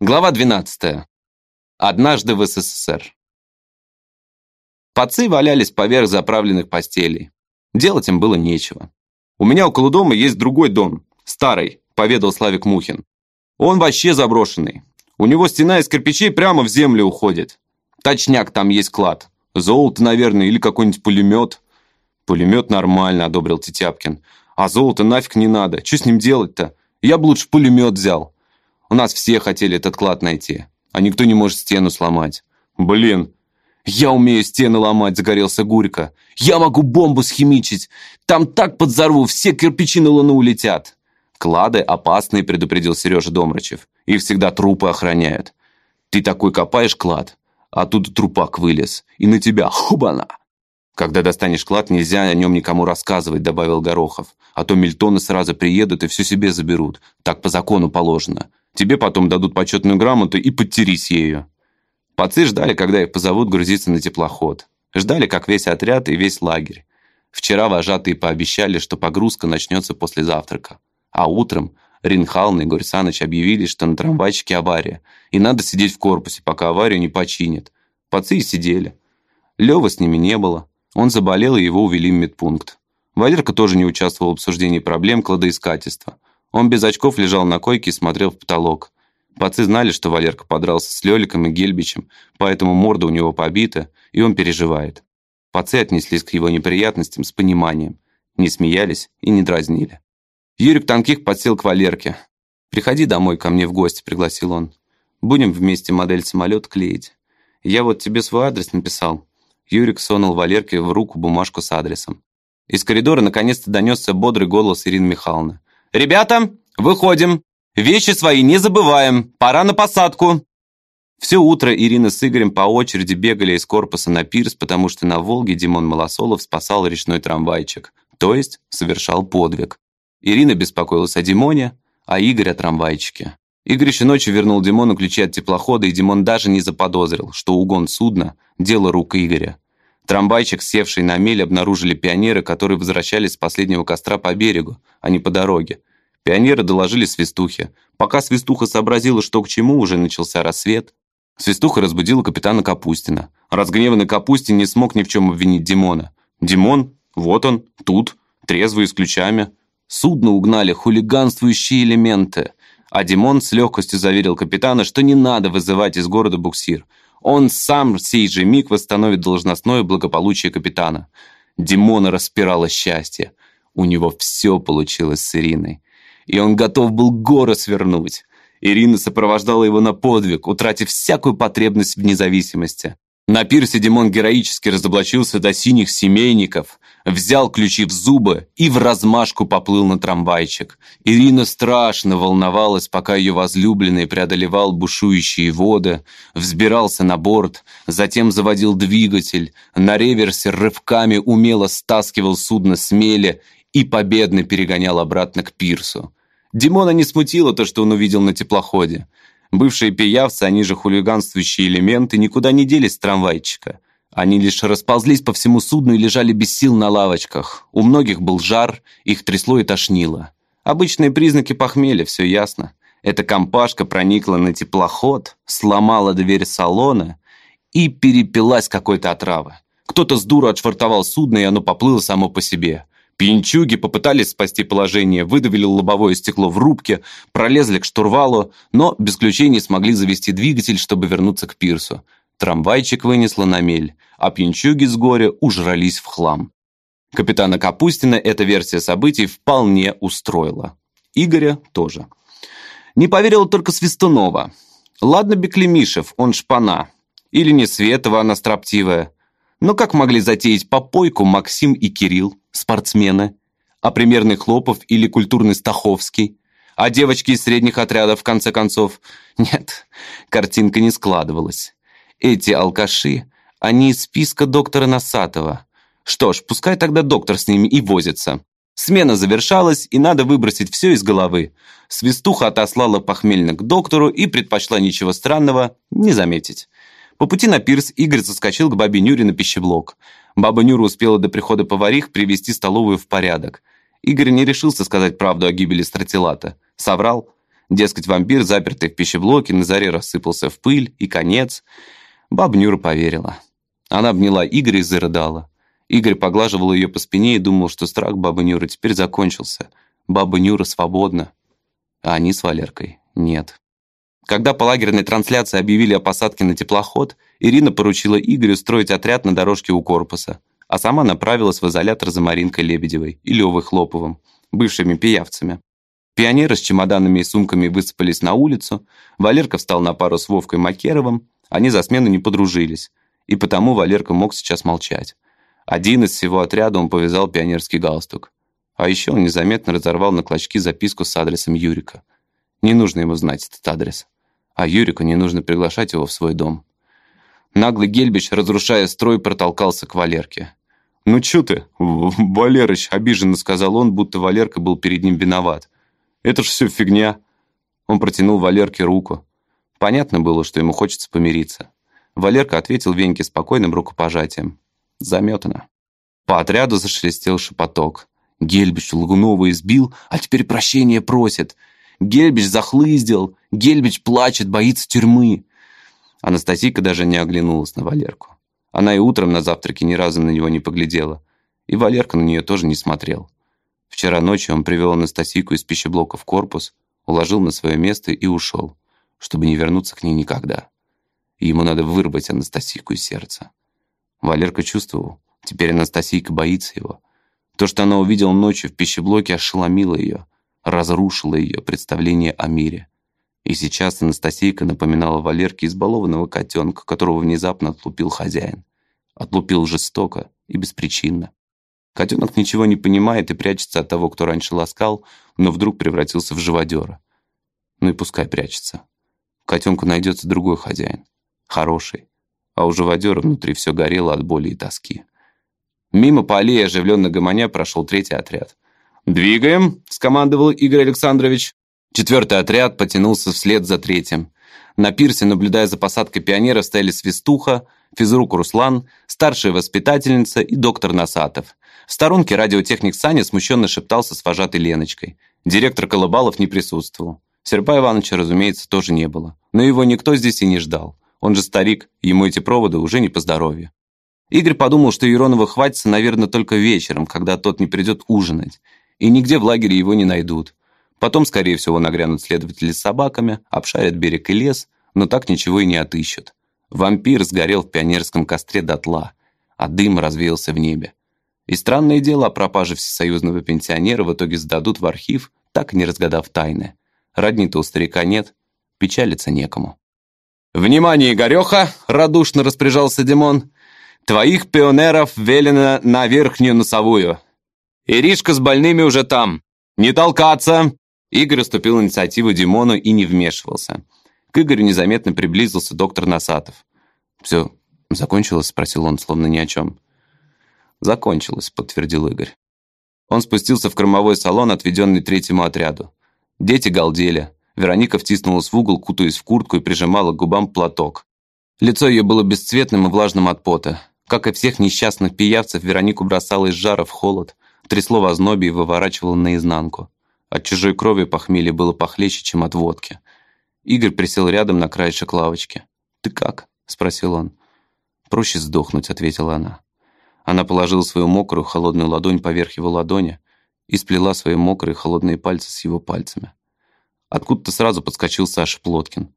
Глава 12. Однажды в СССР. Пацы валялись поверх заправленных постелей. Делать им было нечего. «У меня около дома есть другой дом, старый», – поведал Славик Мухин. «Он вообще заброшенный. У него стена из кирпичей прямо в землю уходит. Точняк, там есть клад. Золото, наверное, или какой-нибудь пулемет». «Пулемет нормально», – одобрил Тетяпкин. «А золото нафиг не надо. Что с ним делать-то? Я бы лучше пулемет взял. У нас все хотели этот клад найти, а никто не может стену сломать. Блин, «Я умею стены ломать», — загорелся Гурько. «Я могу бомбу схимичить. Там так подзорву, все кирпичи на луну улетят». «Клады опасные», — предупредил Сережа Домрачев. «Их всегда трупы охраняют. Ты такой копаешь клад, а тут трупак вылез, и на тебя хубана». «Когда достанешь клад, нельзя о нем никому рассказывать», — добавил Горохов. «А то мильтоны сразу приедут и все себе заберут. Так по закону положено. Тебе потом дадут почетную грамоту и подтерись ею». Пацы ждали, когда их позовут грузиться на теплоход. Ждали, как весь отряд и весь лагерь. Вчера вожатые пообещали, что погрузка начнется после завтрака. А утром Ринхалн и Игорь объявили, что на трамвайчике авария, и надо сидеть в корпусе, пока аварию не починят. Пацы и сидели. Лёвы с ними не было. Он заболел, и его увели в медпункт. Валерка тоже не участвовал в обсуждении проблем кладоискательства. Он без очков лежал на койке и смотрел в потолок. Пацы знали, что Валерка подрался с Лёликом и Гельбичем, поэтому морда у него побита, и он переживает. Пацы отнеслись к его неприятностям с пониманием, не смеялись и не дразнили. Юрик Танких подсел к Валерке. «Приходи домой ко мне в гости», — пригласил он. «Будем вместе модель самолет клеить. Я вот тебе свой адрес написал». Юрик сунул Валерке в руку бумажку с адресом. Из коридора наконец-то донесся бодрый голос Ирины Михайловны. «Ребята, выходим!» Вещи свои не забываем. Пора на посадку. Все утро Ирина с Игорем по очереди бегали из корпуса на пирс, потому что на Волге Димон Малосолов спасал речной трамвайчик, то есть совершал подвиг. Ирина беспокоилась о Димоне, а Игорь о трамвайчике. Игорь еще ночью вернул Димону ключи от теплохода, и Димон даже не заподозрил, что угон судна – дело рук Игоря. Трамвайчик, севший на мель, обнаружили пионеры, которые возвращались с последнего костра по берегу, а не по дороге. Пионеры доложили свистухе. Пока свистуха сообразила, что к чему, уже начался рассвет. Свистуха разбудила капитана Капустина. Разгневанный Капустин не смог ни в чем обвинить Димона. Димон, вот он, тут, трезвый с ключами. Судно угнали хулиганствующие элементы. А Димон с легкостью заверил капитана, что не надо вызывать из города буксир. Он сам сей же миг восстановит должностное благополучие капитана. Димона распирало счастье. У него все получилось с Ириной и он готов был горы свернуть. Ирина сопровождала его на подвиг, утратив всякую потребность в независимости. На пирсе Димон героически разоблачился до синих семейников, взял ключи в зубы и в размашку поплыл на трамвайчик. Ирина страшно волновалась, пока ее возлюбленный преодолевал бушующие воды, взбирался на борт, затем заводил двигатель, на реверсе рывками умело стаскивал судно с мели и победно перегонял обратно к пирсу. Димона не смутило то, что он увидел на теплоходе. Бывшие пиявцы, они же хулиганствующие элементы, никуда не делись с трамвайчика. Они лишь расползлись по всему судну и лежали без сил на лавочках. У многих был жар, их трясло и тошнило. Обычные признаки похмелья, все ясно. Эта компашка проникла на теплоход, сломала дверь салона и перепилась какой-то отравы. Кто-то с дуру отшвартовал судно, и оно поплыло само по себе. Пьянчуги попытались спасти положение, выдавили лобовое стекло в рубке, пролезли к штурвалу, но без ключей смогли завести двигатель, чтобы вернуться к пирсу. Трамвайчик вынесло на мель, а пьянчуги с горя ужрались в хлам. Капитана Капустина эта версия событий вполне устроила. Игоря тоже. Не поверила только Свистунова. Ладно Беклемишев, он шпана. Или не Светова, она строптивая. Но как могли затеять попойку Максим и Кирилл, спортсмены? А примерный Хлопов или культурный Стаховский? А девочки из средних отрядов, в конце концов? Нет, картинка не складывалась. Эти алкаши, они из списка доктора Носатова. Что ж, пускай тогда доктор с ними и возится. Смена завершалась, и надо выбросить все из головы. Свистуха отослала похмельно к доктору и предпочла ничего странного не заметить. По пути на пирс Игорь заскочил к бабе Нюре на пищеблок. Баба Нюра успела до прихода поварих привести столовую в порядок. Игорь не решился сказать правду о гибели стратилата. Соврал. Дескать, вампир, запертый в пищеблоке, на заре рассыпался в пыль, и конец. Баба Нюра поверила. Она обняла Игоря и зарыдала. Игорь поглаживал ее по спине и думал, что страх бабы Нюры теперь закончился. Баба Нюра свободна. А они с Валеркой нет. Когда по лагерной трансляции объявили о посадке на теплоход, Ирина поручила Игорю строить отряд на дорожке у корпуса, а сама направилась в изолятор за Маринкой Лебедевой и Левой Хлоповым, бывшими пиявцами. Пионеры с чемоданами и сумками высыпались на улицу, Валерка встал на пару с Вовкой Макеровым, они за смену не подружились, и потому Валерка мог сейчас молчать. Один из всего отряда он повязал пионерский галстук. А еще он незаметно разорвал на клочки записку с адресом Юрика. Не нужно ему знать этот адрес. А Юрику не нужно приглашать его в свой дом. Наглый Гельбич, разрушая строй, протолкался к Валерке. «Ну чё ты, Валерыч?» – обиженно сказал он, будто Валерка был перед ним виноват. Это ж все фигня. Он протянул Валерке руку. Понятно было, что ему хочется помириться. Валерка ответил Веньке спокойным рукопожатием. Заметано. По отряду зашелестел шепоток. Гельбич Лагунова избил, а теперь прощения просит. Гельбич захлыздил, Гельбич плачет, боится тюрьмы. Анастасийка даже не оглянулась на Валерку. Она и утром на завтраке ни разу на него не поглядела. И Валерка на нее тоже не смотрел. Вчера ночью он привел Анастасийку из пищеблока в корпус, уложил на свое место и ушел, чтобы не вернуться к ней никогда. И ему надо вырвать Анастасийку из сердца. Валерка чувствовал, теперь Анастасийка боится его. То, что она увидела ночью в пищеблоке, ошеломило ее, разрушило ее представление о мире. И сейчас Анастасийка напоминала Валерке избалованного котенка, которого внезапно отлупил хозяин. Отлупил жестоко и беспричинно. Котенок ничего не понимает и прячется от того, кто раньше ласкал, но вдруг превратился в живодера. Ну и пускай прячется. Котенку найдется другой хозяин. Хороший. А у живодера внутри все горело от боли и тоски. Мимо по аллее оживленно гомоня прошел третий отряд. «Двигаем!» – скомандовал Игорь Александрович. Четвертый отряд потянулся вслед за третьим. На пирсе, наблюдая за посадкой пионеров, стояли Свистуха, физрук Руслан, старшая воспитательница и доктор Насатов. В сторонке радиотехник Саня смущенно шептался с вожатой Леночкой. Директор Колыбалов не присутствовал. Серпа Ивановича, разумеется, тоже не было. Но его никто здесь и не ждал. Он же старик, ему эти проводы уже не по здоровью. Игорь подумал, что Еронова хватится, наверное, только вечером, когда тот не придет ужинать. И нигде в лагере его не найдут. Потом, скорее всего, нагрянут следователи с собаками, обшарят берег и лес, но так ничего и не отыщут. Вампир сгорел в пионерском костре дотла, а дым развеялся в небе. И странное дело, о пропаже всесоюзного пенсионера в итоге сдадут в архив, так и не разгадав тайны. Родни-то у старика нет, печалиться некому. «Внимание, Игореха!» – радушно распоряжался Димон. «Твоих пионеров велено на верхнюю носовую. Иришка с больными уже там. Не толкаться!» Игорь уступил инициативу Димону и не вмешивался. К Игорю незаметно приблизился доктор Насатов. «Все, закончилось?» – спросил он, словно ни о чем. «Закончилось», — подтвердил Игорь. Он спустился в кормовой салон, отведенный третьему отряду. Дети галдели. Вероника втиснулась в угол, кутаясь в куртку и прижимала к губам платок. Лицо ее было бесцветным и влажным от пота. Как и всех несчастных пиявцев, Веронику бросала из жара в холод, трясло в ознобе и выворачивало наизнанку. От чужой крови похмелье было похлеще, чем от водки. Игорь присел рядом на краешек лавочки. «Ты как?» – спросил он. «Проще сдохнуть», – ответила она. Она положила свою мокрую, холодную ладонь поверх его ладони и сплела свои мокрые, холодные пальцы с его пальцами. Откуда-то сразу подскочил Саша Плоткин.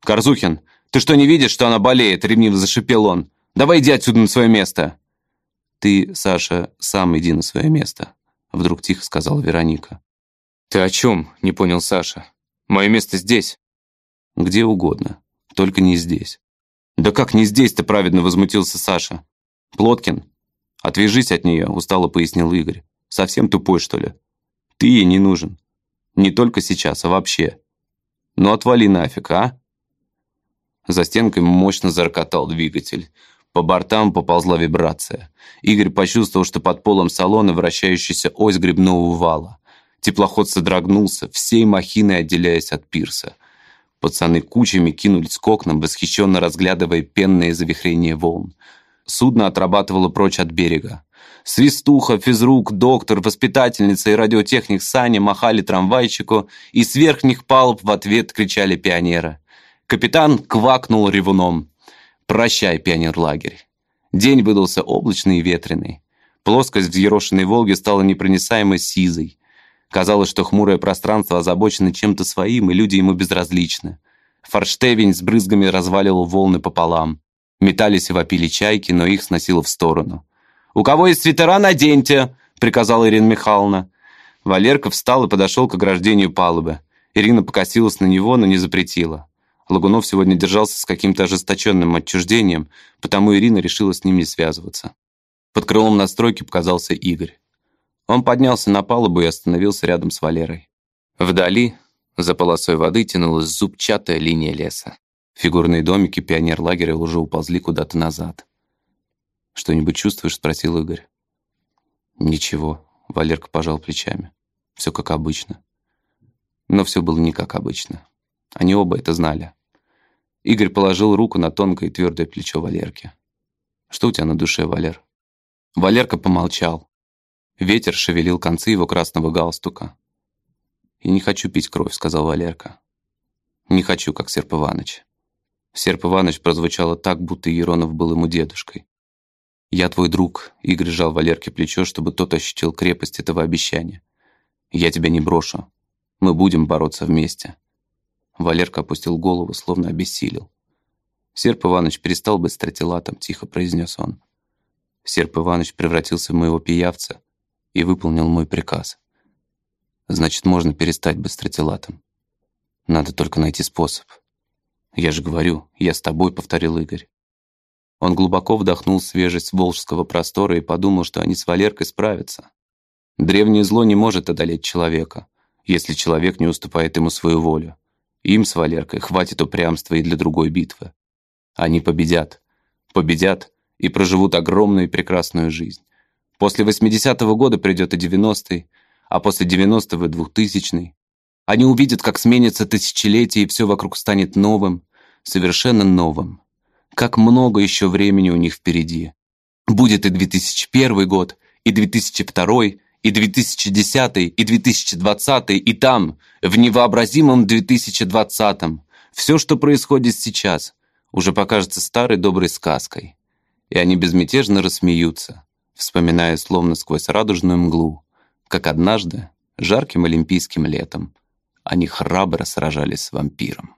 «Корзухин, ты что, не видишь, что она болеет?» — ревниво зашипел он. «Давай иди отсюда на свое место!» «Ты, Саша, сам иди на свое место», — вдруг тихо сказала Вероника. «Ты о чем?» — не понял Саша. «Мое место здесь». «Где угодно, только не здесь». «Да как не здесь-то?» — праведно возмутился Саша. «Плоткин, «Отвяжись от нее», — устало пояснил Игорь. «Совсем тупой, что ли? Ты ей не нужен. Не только сейчас, а вообще. Ну отвали нафиг, а?» За стенкой мощно зарокотал двигатель. По бортам поползла вибрация. Игорь почувствовал, что под полом салона вращающаяся ось грибного вала. Теплоход содрогнулся, всей махиной отделяясь от пирса. Пацаны кучами кинулись к окнам, восхищенно разглядывая пенное завихрение волн. Судно отрабатывало прочь от берега. Свистуха, физрук, доктор, воспитательница и радиотехник Саня махали трамвайчику, и с верхних палуб в ответ кричали пионеры. Капитан квакнул ревуном. «Прощай, пионерлагерь». День выдался облачный и ветреный. Плоскость взъерошенной Волги стала непроницаемо сизой. Казалось, что хмурое пространство озабочено чем-то своим, и люди ему безразличны. Форштевень с брызгами разваливал волны пополам. Метались и вопили чайки, но их сносило в сторону. «У кого есть свитера, наденьте!» — приказала Ирина Михайловна. Валерка встал и подошел к ограждению палубы. Ирина покосилась на него, но не запретила. Лагунов сегодня держался с каким-то ожесточенным отчуждением, потому Ирина решила с ним не связываться. Под крылом настройки показался Игорь. Он поднялся на палубу и остановился рядом с Валерой. Вдали, за полосой воды, тянулась зубчатая линия леса. Фигурные домики пионер-лагеря уже уползли куда-то назад. «Что-нибудь чувствуешь?» — спросил Игорь. «Ничего», — Валерка пожал плечами. «Все как обычно». Но все было не как обычно. Они оба это знали. Игорь положил руку на тонкое и твердое плечо Валерки. «Что у тебя на душе, Валер?» Валерка помолчал. Ветер шевелил концы его красного галстука. «Я не хочу пить кровь», — сказал Валерка. «Не хочу, как Серп Иваныч». Серп Иваныч прозвучало так, будто Еронов был ему дедушкой. «Я твой друг», — Игорь сжал Валерке плечо, чтобы тот ощутил крепость этого обещания. «Я тебя не брошу. Мы будем бороться вместе». Валерка опустил голову, словно обессилел. «Серп Иваныч перестал быть стратилатом», — тихо произнес он. Серп Иваныч превратился в моего пиявца и выполнил мой приказ. Значит, можно перестать быть стратилатом. Надо только найти способ. Я же говорю, я с тобой, повторил Игорь. Он глубоко вдохнул свежесть волжского простора и подумал, что они с Валеркой справятся. Древнее зло не может одолеть человека, если человек не уступает ему свою волю. Им с Валеркой хватит упрямства и для другой битвы. Они победят. Победят и проживут огромную и прекрасную жизнь. После 80-го года придет и 90-й, а после 90-го и 2000-й. Они увидят, как сменится тысячелетие, и все вокруг станет новым, совершенно новым. Как много еще времени у них впереди. Будет и 2001 год, и 2002, и 2010, и 2020, и там, в невообразимом 2020. Все, что происходит сейчас, уже покажется старой доброй сказкой. И они безмятежно рассмеются, вспоминая словно сквозь радужную мглу, как однажды, жарким олимпийским летом, они храбро сражались с вампиром.